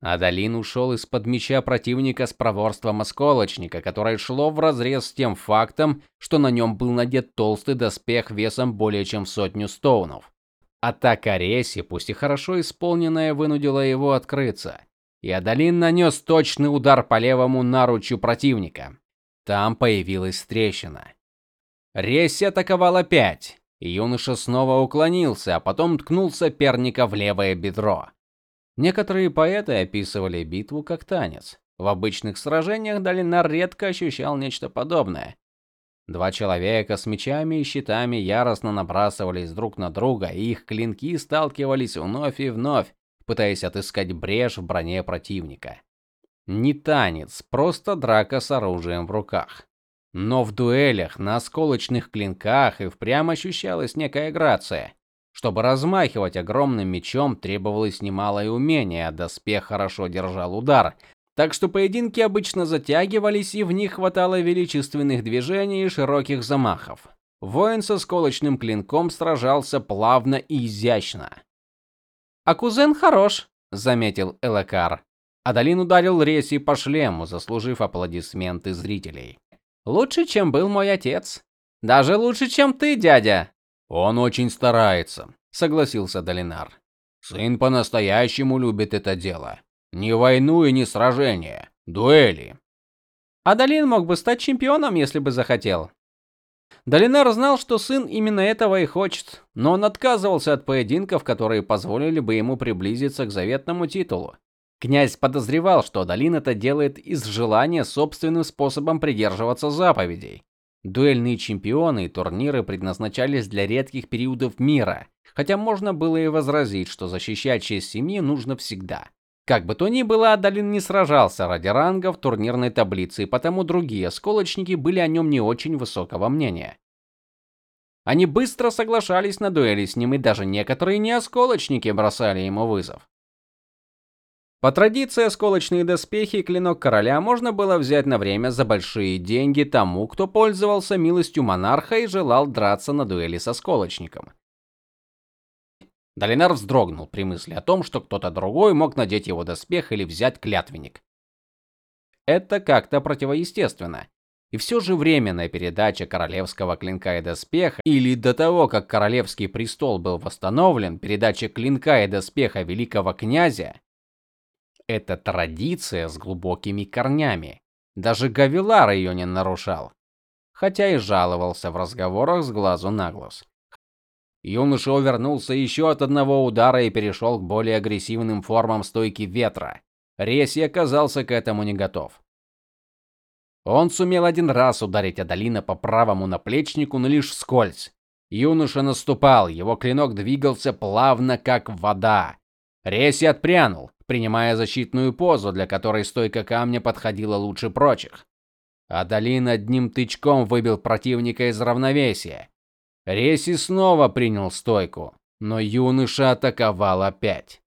Адалин ушел из-под меча противника с проворством осколочника, которое шло вразрез с тем фактом, что на нем был надет толстый доспех весом более чем сотню стоунов. Атака Реси, пусть и хорошо исполненная, вынудила его открыться, и Адалин нанес точный удар по левому наручу противника. Там появилась трещина. Реси атаковал опять, Юноша снова уклонился, а потом ткнул соперника в левое бедро. Некоторые поэты описывали битву как танец. В обычных сражениях Долинар редко ощущал нечто подобное. Два человека с мечами и щитами яростно набрасывались друг на друга, и их клинки сталкивались вновь и вновь, пытаясь отыскать брешь в броне противника. Не танец, просто драка с оружием в руках. Но в дуэлях на осколочных клинках и впрямь ощущалась некая грация. Чтобы размахивать огромным мечом, требовалось немалое умение, а доспех хорошо держал удар. Так что поединки обычно затягивались, и в них хватало величественных движений и широких замахов. Воин со осколочным клинком сражался плавно и изящно. "А кузен хорош", заметил Элакар. Адалин ударил Реси по шлему, заслужив аплодисменты зрителей. Лучше, чем был мой отец. Даже лучше, чем ты, дядя. Он очень старается, согласился Долинар. Сын по-настоящему любит это дело. Не войну и не сражения, дуэли. Адалин мог бы стать чемпионом, если бы захотел. Долинар знал, что сын именно этого и хочет, но он отказывался от поединков, которые позволили бы ему приблизиться к заветному титулу. Князь подозревал, что Долин это делает из желания собственным способом придерживаться заповедей. Дуэльные чемпионы и турниры предназначались для редких периодов мира, хотя можно было и возразить, что защищать честь семьи нужно всегда. Как бы то ни было, Адалин не сражался ради ранга в турнирной таблице, и потому другие сколочники были о нем не очень высокого мнения. Они быстро соглашались на дуэли с ним, и даже некоторые неосколочники бросали ему вызов. По традиции, осколочные доспехи и клинок короля можно было взять на время за большие деньги тому, кто пользовался милостью монарха и желал драться на дуэли со осколочником. Долинар вздрогнул при мысли о том, что кто-то другой мог надеть его доспех или взять клятвенник. Это как-то противоестественно. И все же временная передача королевского клинка и доспеха или до того, как королевский престол был восстановлен, передача клинка и доспеха великого князя это традиция с глубокими корнями. Даже Гавилар ее не нарушал, хотя и жаловался в разговорах с глазу на глаз. Юноша увернулся еще от одного удара и перешел к более агрессивным формам стойки ветра. Реси оказался к этому не готов. Он сумел один раз ударить Адалина по правому наплечнику, но лишь вскользь. Юноша наступал, его клинок двигался плавно, как вода. Реси отпрянул, принимая защитную позу, для которой стойка камня подходила лучше прочих. Адалин одним тычком выбил противника из равновесия. Реси снова принял стойку, но юноша атаковал опять.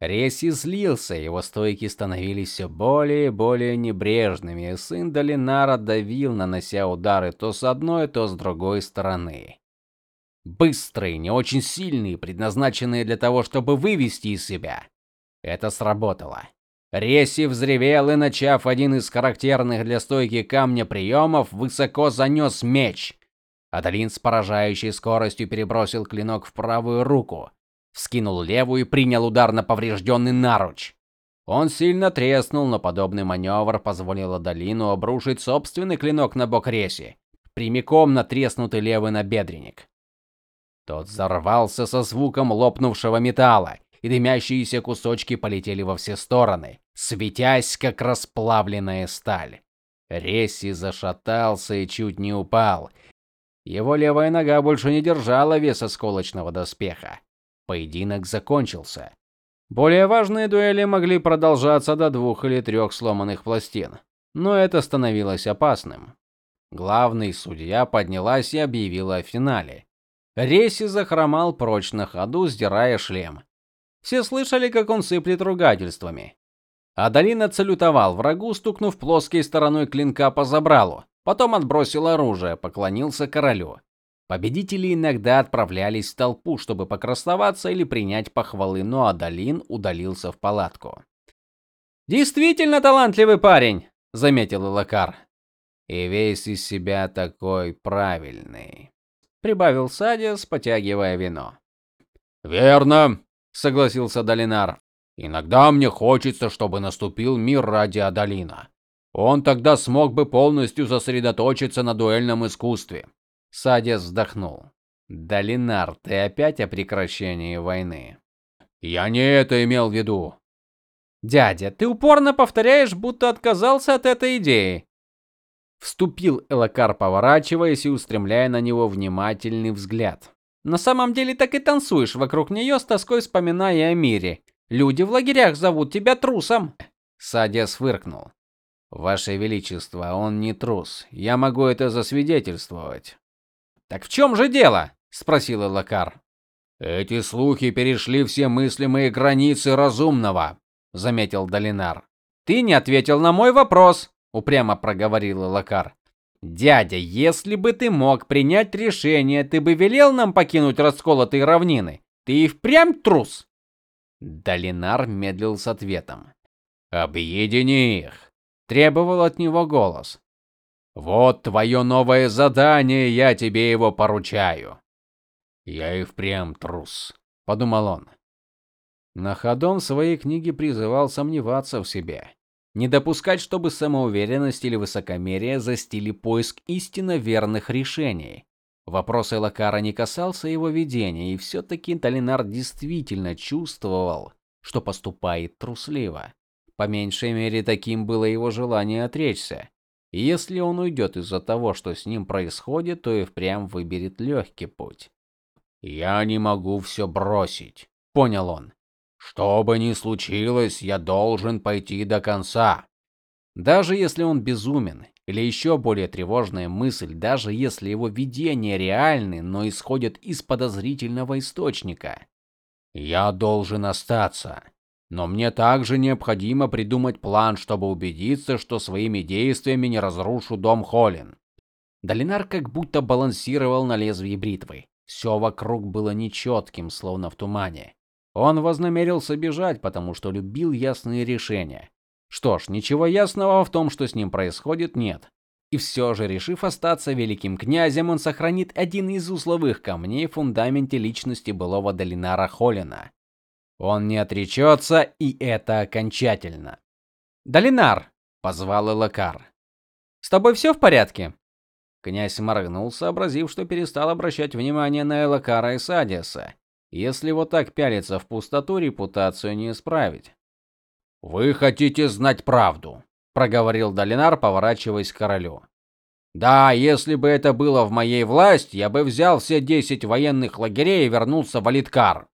Реси злился, его стойки становились все более и более небрежными, и сын Долинара давил, нанося удары то с одной, то с другой стороны. Быстрые, не очень сильные, предназначенные для того, чтобы вывести из себя. Это сработало. Реси взревел и, начав один из характерных для стойки камня приемов, высоко занес меч. Адалин с поражающей скоростью перебросил клинок в правую руку, вскинул левую и принял удар на поврежденный наруч. Он сильно треснул, но подобный маневр позволил Адалину обрушить собственный клинок на бок Реси, прямиком на треснутый левый набедренник. Тот взорвался со звуком лопнувшего металла, и дымящиеся кусочки полетели во все стороны, светясь как расплавленная сталь. Ресси зашатался и чуть не упал. Его левая нога больше не держала веса сколочного доспеха. Поединок закончился. Более важные дуэли могли продолжаться до двух или трех сломанных пластин, но это становилось опасным. Главный судья поднялась и объявила о финале. Реси захромал прочь на ходу, сдирая шлем. Все слышали, как он сыплет ругательствами. Адалин отсалютовал врагу, стукнув плоской стороной клинка по забралу. Потом отбросил оружие, поклонился королю. Победители иногда отправлялись в толпу, чтобы покрасоваться или принять похвалы, но Адалин удалился в палатку. Действительно талантливый парень, заметил Лакар. И весь из себя такой правильный, прибавил Садис, потягивая вино. Верно, согласился Долинар. Иногда мне хочется, чтобы наступил мир ради Адалина. Он тогда смог бы полностью сосредоточиться на дуэльном искусстве. Садис вздохнул. Долинар, ты опять о прекращении войны? Я не это имел в виду. Дядя, ты упорно повторяешь, будто отказался от этой идеи. Вступил Элакар, поворачиваясь и устремляя на него внимательный взгляд. На самом деле так и танцуешь вокруг нее с тоской вспоминая о мире. Люди в лагерях зовут тебя трусом. Садис фыркнул. Ваше величество, он не трус. Я могу это засвидетельствовать. Так в чем же дело? спросил Лакар. Эти слухи перешли все мыслимые границы разумного, заметил Долинар. Ты не ответил на мой вопрос, упрямо проговорил Лакар. Дядя, если бы ты мог принять решение, ты бы велел нам покинуть расколотые равнины. Ты и впрямь трус. Долинар медлил с ответом. Объедини их, требовал от него голос. Вот твое новое задание, я тебе его поручаю. Я и впрямь трус, подумал он. На ходом в своей книге призывал сомневаться в себе. Не допускать, чтобы самоуверенность или высокомерие застили поиск истинно верных решений. Вопрос Элакара не касался его видения, и все таки Талинар действительно чувствовал, что поступает трусливо. По меньшей мере, таким было его желание отречься. Если он уйдет из-за того, что с ним происходит, то и впрямь выберет легкий путь. Я не могу все бросить, понял он. Что бы ни случилось, я должен пойти до конца. Даже если он безумен, или еще более тревожная мысль, даже если его видения реальны, но исходят из подозрительного источника. Я должен остаться. Но мне также необходимо придумать план, чтобы убедиться, что своими действиями не разрушу дом Холин. Долинар как будто балансировал на лезвии бритвы. Все вокруг было нечетким, словно в тумане. Он вознамерился бежать, потому что любил ясные решения. Что ж, ничего ясного в том, что с ним происходит, нет. И все же, решив остаться великим князем, он сохранит один из узловых камней в фундаменте личности былого Долинара Холина. Он не отречется, и это окончательно. "Долинар", позвал Элакар. "С тобой все в порядке?" Князь моргнул, сообразив, что перестал обращать внимание на Элакара и Садиса. Если вот так пялиться в пустоту, репутацию не исправить. Вы хотите знать правду, проговорил Долинар, поворачиваясь к королю. Да, если бы это было в моей власти, я бы взял все десять военных лагерей и вернулся в Алиткар.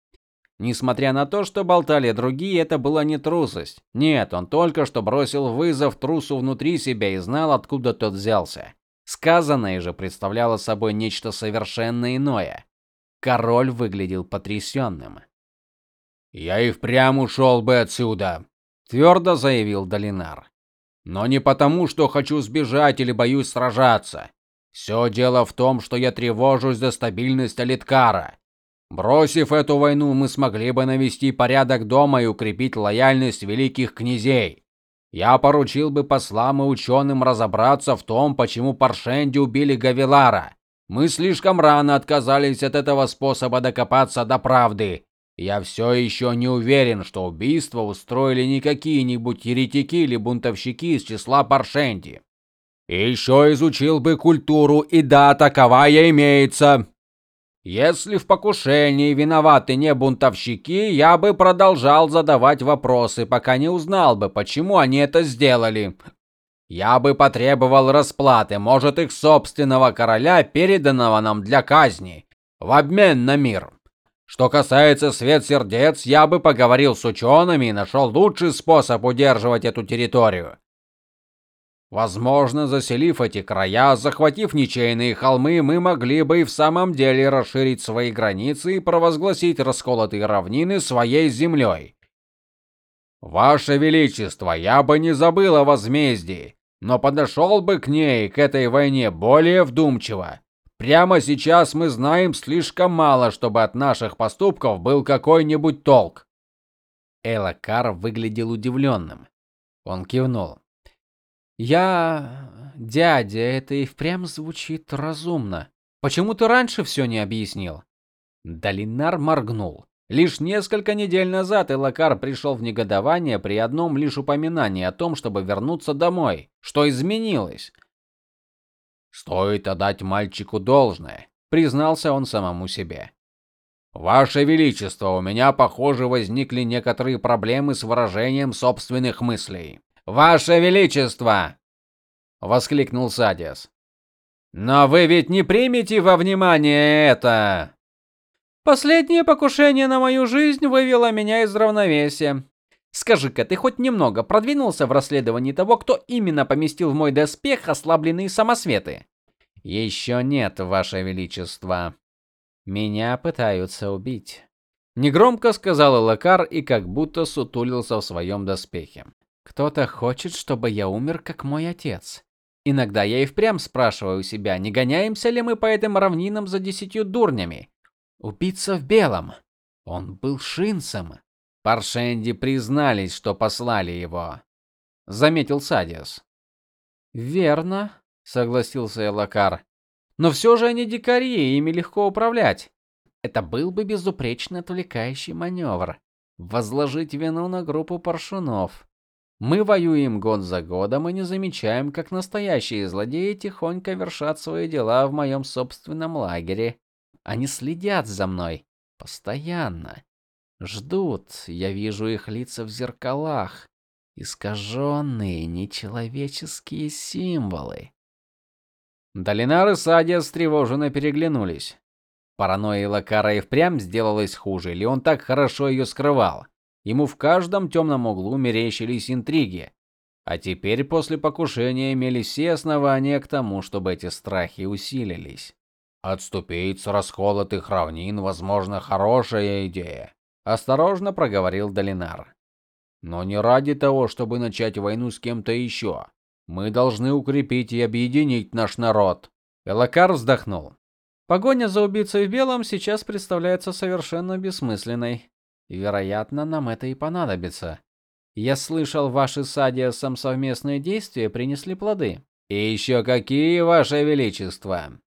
Несмотря на то, что болтали другие, это была не трусость. Нет, он только что бросил вызов трусу внутри себя и знал, откуда тот взялся. Сказанное же представляло собой нечто совершенно иное. Король выглядел потрясенным. "Я и впрямь ушел бы отсюда", твердо заявил Долинар. "Но не потому, что хочу сбежать или боюсь сражаться. Все дело в том, что я тревожусь за стабильность Алиткара. Бросив эту войну, мы смогли бы навести порядок дома и укрепить лояльность великих князей. Я поручил бы послам и ученым разобраться в том, почему Паршенди убили Гавилара. Мы слишком рано отказались от этого способа докопаться до правды. Я все еще не уверен, что убийство устроили не какие-нибудь еретики или бунтовщики из числа Паршенди. Еще изучил бы культуру, и да, таковая имеется. Если в покушении виноваты не бунтовщики, я бы продолжал задавать вопросы, пока не узнал бы, почему они это сделали. Я бы потребовал расплаты, может, их собственного короля, переданного нам для казни, в обмен на мир. Что касается свет сердец, я бы поговорил с учеными и нашел лучший способ удерживать эту территорию. Возможно, заселив эти края, захватив ничейные холмы, мы могли бы и в самом деле расширить свои границы и провозгласить расколотые равнины своей землей. Ваше величество, я бы не забыл о возмездии но подошел бы к ней, к этой войне более вдумчиво. Прямо сейчас мы знаем слишком мало, чтобы от наших поступков был какой-нибудь толк. Элакар выглядел удивленным. Он кивнул. Я, дядя, это и впрямь звучит разумно. Почему ты раньше все не объяснил? Долинар моргнул. Лишь несколько недель назад Элакар пришел в негодование при одном лишь упоминании о том, чтобы вернуться домой. Что изменилось? Стоит отдать мальчику должное, признался он самому себе. Ваше величество, у меня, похоже, возникли некоторые проблемы с выражением собственных мыслей. Ваше величество, воскликнул Садиас. Но вы ведь не примете во внимание это. Последнее покушение на мою жизнь вывело меня из равновесия. Скажи-ка, ты хоть немного продвинулся в расследовании того, кто именно поместил в мой доспех ослабленные самосветы? Еще нет, ваше величество. Меня пытаются убить. Негромко сказал Лакар и как будто сутулился в своем доспехе. Кто-то хочет, чтобы я умер, как мой отец. Иногда я и впрямь спрашиваю себя, не гоняемся ли мы по этим равнинам за десятью дурнями, Убийца в белом. Он был шинцем. Паршенди признались, что послали его, заметил Садиас. Верно, согласился Элакар. Но все же они дикари, ими легко управлять. Это был бы безупречно отвлекающий маневр. Возложить вину на группу паршунов. Мы воюем год за годом и не замечаем, как настоящие злодеи тихонько вершат свои дела в моем собственном лагере. Они следят за мной постоянно. Ждут. Я вижу их лица в зеркалах. Искаженные, нечеловеческие символы. Долинар и Садия встревоженно переглянулись. Паранойя Лакара и впрямь сделалась хуже, или он так хорошо ее скрывал? Ему в каждом темном углу мерещились интриги. А теперь после покушения имели все основания к тому, чтобы эти страхи усилились. Отступить с расколотых равнин, возможно, хорошая идея, осторожно проговорил Долинар. Но не ради того, чтобы начать войну с кем-то еще. Мы должны укрепить и объединить наш народ. Элакар вздохнул. Погоня за убийцей в белом сейчас представляется совершенно бессмысленной. Вероятно, нам это и понадобится. Я слышал, ваши с Адиасом совместные действия принесли плоды. И еще какие, ваше величество,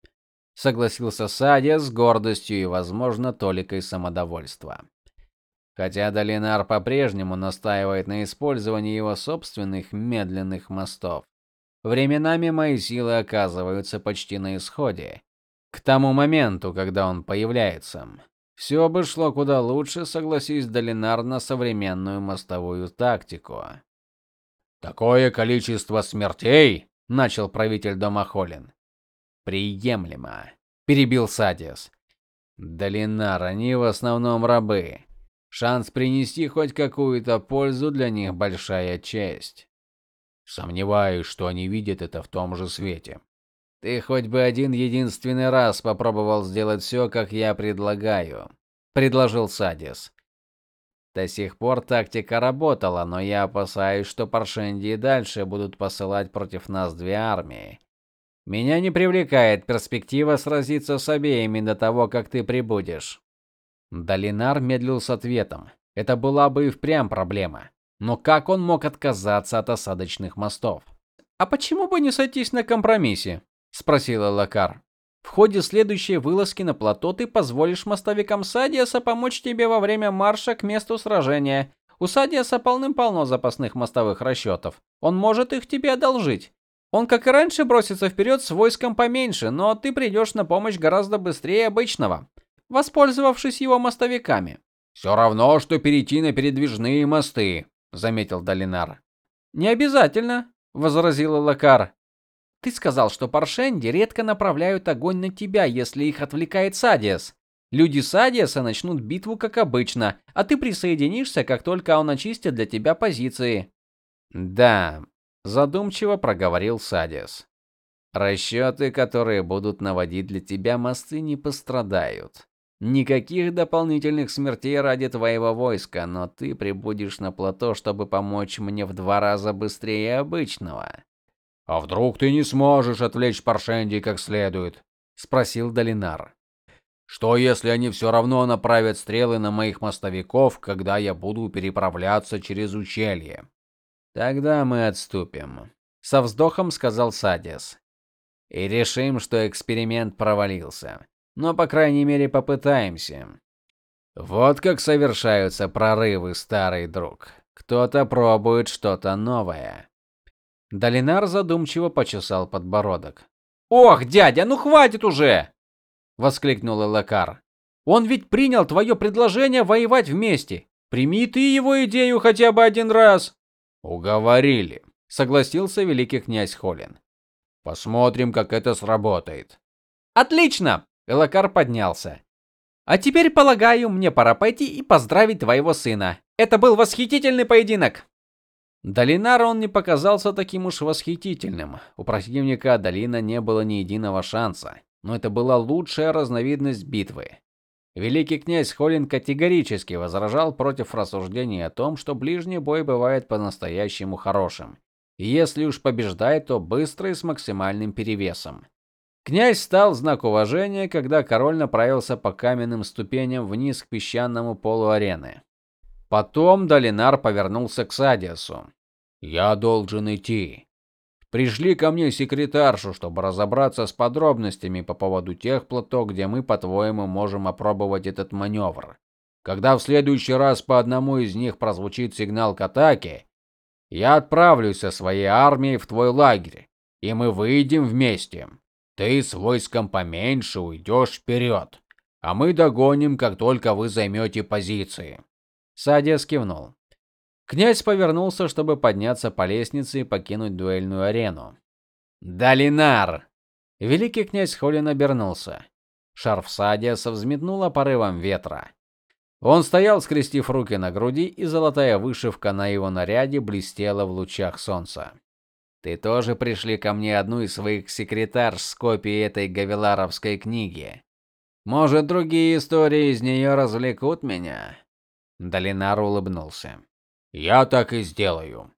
согласился Садия с гордостью и, возможно, толикой самодовольства. Хотя Долинар по-прежнему настаивает на использовании его собственных медленных мостов. Временами мои силы оказываются почти на исходе. К тому моменту, когда он появляется, все бы шло куда лучше, согласись Долинар на современную мостовую тактику. Такое количество смертей, начал правитель дома Холин. Приемлемо, перебил Садис. Долинар, они в основном рабы. Шанс принести хоть какую-то пользу для них большая честь. Сомневаюсь, что они видят это в том же свете. Ты хоть бы один единственный раз попробовал сделать все, как я предлагаю, предложил Садис. До сих пор тактика работала, но я опасаюсь, что паршенди и дальше будут посылать против нас две армии. Меня не привлекает перспектива сразиться с обеими до того, как ты прибудешь. Долинар медлил с ответом. Это была бы и впрямь проблема. Но как он мог отказаться от осадочных мостов? А почему бы не сойтись на компромиссе? спросила Лакар. В ходе следующей вылазки на плато ты позволишь мостовикам Садиаса помочь тебе во время марша к месту сражения. У Садиаса полным-полно запасных мостовых расчетов. Он может их тебе одолжить. Он, как и раньше, бросится вперед с войском поменьше, но ты придешь на помощь гораздо быстрее обычного, воспользовавшись его мостовиками. «Все равно что перейти на передвижные мосты, заметил Долинар. Не обязательно, возразила Лакар. Ты сказал, что паршенди редко направляют огонь на тебя, если их отвлекает Садиас. Люди Садиаса начнут битву как обычно, а ты присоединишься, как только он очистит для тебя позиции. Да, задумчиво проговорил Садиас. Расчеты, которые будут наводить для тебя мосты, не пострадают. Никаких дополнительных смертей ради твоего войска, но ты прибудешь на плато, чтобы помочь мне в два раза быстрее обычного. А вдруг ты не сможешь отвлечь Паршенди как следует? спросил Долинар. Что если они все равно направят стрелы на моих мостовиков, когда я буду переправляться через ущелье? Тогда мы отступим, со вздохом сказал Садис. И решим, что эксперимент провалился. Но по крайней мере попытаемся. Вот как совершаются прорывы, старый друг. Кто-то пробует что-то новое. Долинар задумчиво почесал подбородок. "Ох, дядя, ну хватит уже!" воскликнул Элакар. "Он ведь принял твое предложение воевать вместе. Прими ты его идею хотя бы один раз". "Уговорили", согласился великий князь Холин. "Посмотрим, как это сработает". "Отлично", Элакар поднялся. А теперь, полагаю, мне пора пойти и поздравить твоего сына. Это был восхитительный поединок. Долинара он не показался таким уж восхитительным. У противника Долина не было ни единого шанса, но это была лучшая разновидность битвы. Великий князь Холин категорически возражал против рассуждений о том, что ближний бой бывает по-настоящему хорошим. И если уж побеждает, то быстро и с максимальным перевесом. Князь стал знак уважения, когда король направился по каменным ступеням вниз к песчаному полу арены. Потом Долинар повернулся к Садиасу. Я должен идти. Пришли ко мне секретаршу, чтобы разобраться с подробностями по поводу тех плато, где мы, по-твоему, можем опробовать этот маневр. Когда в следующий раз по одному из них прозвучит сигнал к атаке, Я отправлюсь со своей армией в твой лагерь, и мы выйдем вместе. Ты с войском поменьше уйдешь вперед, а мы догоним, как только вы займете позиции. Садия кивнул. Князь повернулся, чтобы подняться по лестнице и покинуть дуэльную арену. "Долинар!" Великий князь Холин обернулся. Шарф Садиаса взметнуло порывом ветра. Он стоял, скрестив руки на груди, и золотая вышивка на его наряде блестела в лучах солнца. Ты тоже пришли ко мне одну из своих секретарш с копией этой гавеларовской книги. Может, другие истории из нее развлекут меня? Долинар улыбнулся. Я так и сделаю.